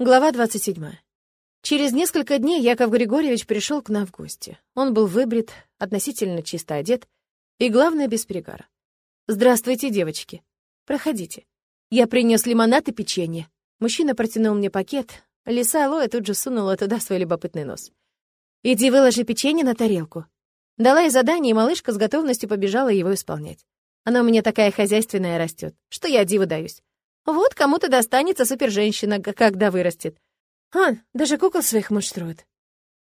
Глава 27. Через несколько дней Яков Григорьевич пришел к нам в гости. Он был выбрит, относительно чисто одет и, главное, без перегара. «Здравствуйте, девочки. Проходите. Я принес лимонад и печенье». Мужчина протянул мне пакет. Лиса Лоя тут же сунула туда свой любопытный нос. «Иди выложи печенье на тарелку». Дала ей задание, и малышка с готовностью побежала его исполнять. Она у меня такая хозяйственная растет, что я диву даюсь. Вот кому-то достанется суперженщина, когда вырастет. А, даже кукол своих муж строит.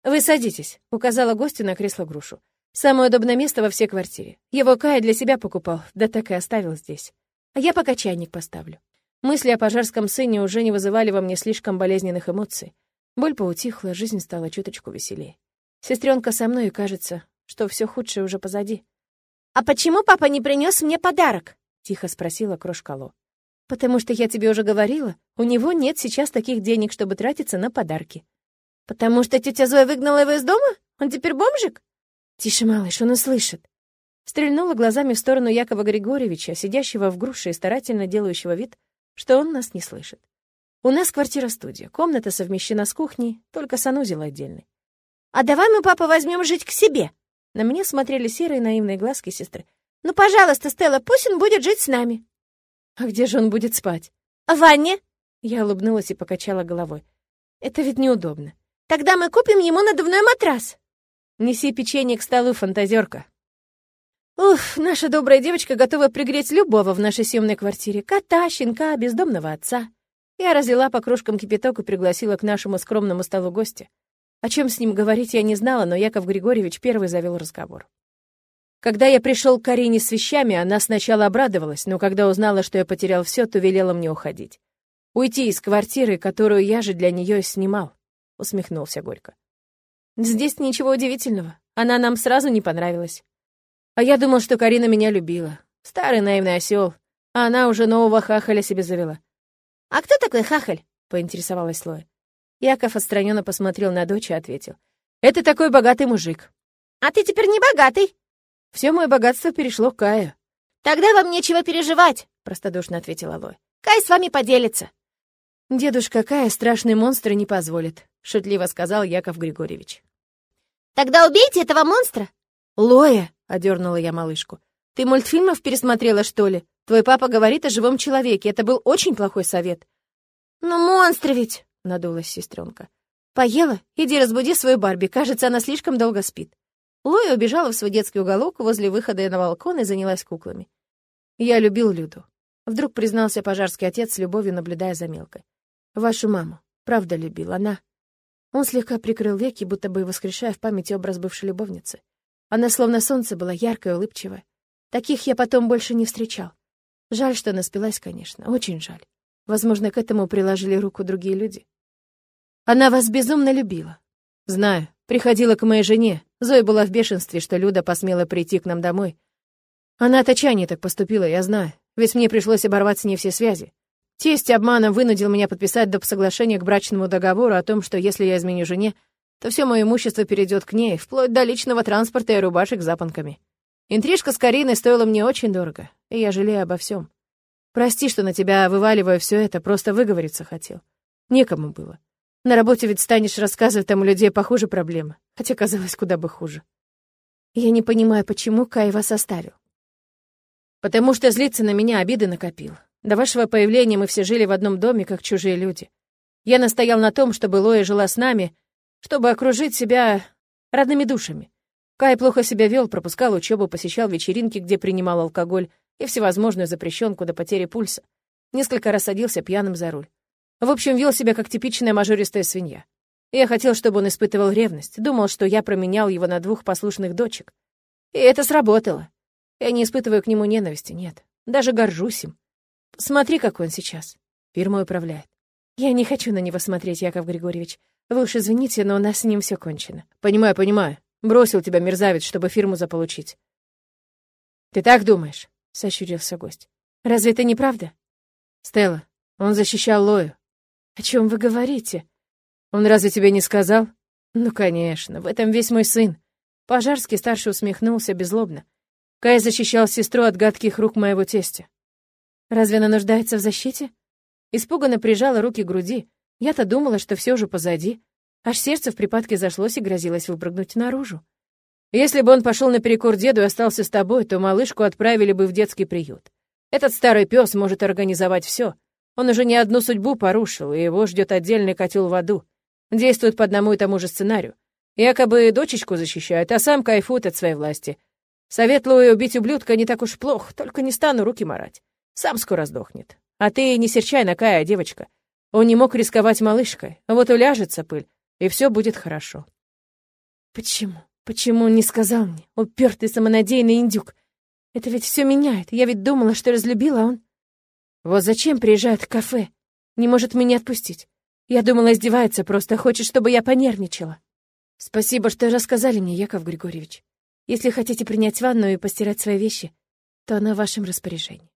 «Вы садитесь», — указала гостю на кресло-грушу. «Самое удобное место во всей квартире. Его Кая для себя покупал, да так и оставил здесь. А я пока чайник поставлю». Мысли о пожарском сыне уже не вызывали во мне слишком болезненных эмоций. Боль поутихла, жизнь стала чуточку веселее. Сестренка со мной, и кажется, что все худшее уже позади. «А почему папа не принес мне подарок?» — тихо спросила крошка Ло. «Потому что я тебе уже говорила, у него нет сейчас таких денег, чтобы тратиться на подарки». «Потому что тетя Зоя выгнала его из дома? Он теперь бомжик?» «Тише, малыш, он услышит». Стрельнула глазами в сторону Якова Григорьевича, сидящего в груше и старательно делающего вид, что он нас не слышит. У нас квартира-студия, комната совмещена с кухней, только санузел отдельный. «А давай мы, папа, возьмем жить к себе?» На меня смотрели серые наивные глазки сестры. «Ну, пожалуйста, Стелла, пусть он будет жить с нами». А где же он будет спать? В ванне? Я улыбнулась и покачала головой. Это ведь неудобно. Тогда мы купим ему надувной матрас. Неси печенье к столу, фантазерка. Уф, наша добрая девочка готова пригреть любого в нашей съемной квартире. Кота, щенка, бездомного отца. Я разлила по кружкам кипяток и пригласила к нашему скромному столу гостя. О чем с ним говорить я не знала, но Яков Григорьевич первый завел разговор. Когда я пришел к Карине с вещами, она сначала обрадовалась, но когда узнала, что я потерял все, то велела мне уходить. Уйти из квартиры, которую я же для нее снимал, усмехнулся горько. Здесь ничего удивительного. Она нам сразу не понравилась. А я думал, что Карина меня любила. Старый наивный осел. А она уже нового хахаля себе завела. «А кто такой хахаль?» — поинтересовалась Лоя. Яков отстраненно посмотрел на дочь и ответил. «Это такой богатый мужик». «А ты теперь не богатый?» Все мое богатство перешло к Каю. «Тогда вам нечего переживать», — простодушно ответила Лой. «Кай с вами поделится». «Дедушка Кая страшный монстр не позволит», — шутливо сказал Яков Григорьевич. «Тогда убейте этого монстра!» «Лоя!» — одернула я малышку. «Ты мультфильмов пересмотрела, что ли? Твой папа говорит о живом человеке. Это был очень плохой совет». «Ну, монстр ведь!» — надулась сестренка. «Поела? Иди разбуди свою Барби. Кажется, она слишком долго спит». Лоя убежала в свой детский уголок возле выхода на балкон и занялась куклами. Я любил Люду. Вдруг признался пожарский отец с любовью, наблюдая за мелкой. Вашу маму. Правда любил. Она... Он слегка прикрыл веки, будто бы воскрешая в памяти образ бывшей любовницы. Она словно солнце была яркая, улыбчивая. Таких я потом больше не встречал. Жаль, что она спилась, конечно. Очень жаль. Возможно, к этому приложили руку другие люди. Она вас безумно любила. Знаю. Приходила к моей жене. Зоя была в бешенстве, что Люда посмела прийти к нам домой. Она от отчаяния так поступила, я знаю. Ведь мне пришлось оборвать с ней все связи. Тесть обманом вынудил меня подписать доп. соглашение к брачному договору о том, что если я изменю жене, то все мое имущество перейдет к ней, вплоть до личного транспорта и рубашек с запонками. Интрижка с Кариной стоила мне очень дорого, и я жалею обо всем. Прости, что на тебя вываливаю все это, просто выговориться хотел. Некому было. На работе ведь станешь рассказывать, там у людей похуже проблемы, хотя казалось куда бы хуже. Я не понимаю, почему Кай вас оставил. Потому что злиться на меня обиды накопил. До вашего появления мы все жили в одном доме, как чужие люди. Я настоял на том, чтобы Лоя жила с нами, чтобы окружить себя родными душами. Кай плохо себя вел, пропускал учебу, посещал вечеринки, где принимал алкоголь и всевозможную запрещенку до потери пульса. Несколько раз садился пьяным за руль. В общем, вел себя как типичная мажористая свинья. Я хотел, чтобы он испытывал ревность, думал, что я променял его на двух послушных дочек. И это сработало. Я не испытываю к нему ненависти, нет. Даже горжусь им. Смотри, какой он сейчас. Фирмой управляет. Я не хочу на него смотреть, Яков Григорьевич. Вы уж извините, но у нас с ним все кончено. Понимаю, понимаю. Бросил тебя мерзавец, чтобы фирму заполучить. Ты так думаешь? Сощурился гость. Разве это не правда? Стелла, он защищал Лою. «О чем вы говорите?» «Он разве тебе не сказал?» «Ну, конечно, в этом весь мой сын». Пожарский старший усмехнулся беззлобно. Кай защищал сестру от гадких рук моего тестя. «Разве она нуждается в защите?» Испуганно прижала руки к груди. Я-то думала, что все уже позади. Аж сердце в припадке зашлось и грозилось выпрыгнуть наружу. Если бы он пошел наперекор деду и остался с тобой, то малышку отправили бы в детский приют. Этот старый пес может организовать все. Он уже не одну судьбу порушил, и его ждет отдельный котел в аду. Действует по одному и тому же сценарию. Якобы дочечку защищает, а сам кайфует от своей власти. Советую убить ублюдка не так уж плохо, только не стану руки марать. Сам скоро сдохнет. А ты не серчай на Кая, девочка. Он не мог рисковать малышкой, вот уляжется пыль, и все будет хорошо. Почему? Почему он не сказал мне? Упертый самонадеянный индюк. Это ведь все меняет. Я ведь думала, что разлюбила, а он... Вот зачем приезжает в кафе? Не может меня отпустить. Я думала, издевается просто, хочет, чтобы я понервничала. Спасибо, что рассказали мне, Яков Григорьевич. Если хотите принять ванну и постирать свои вещи, то она в вашем распоряжении.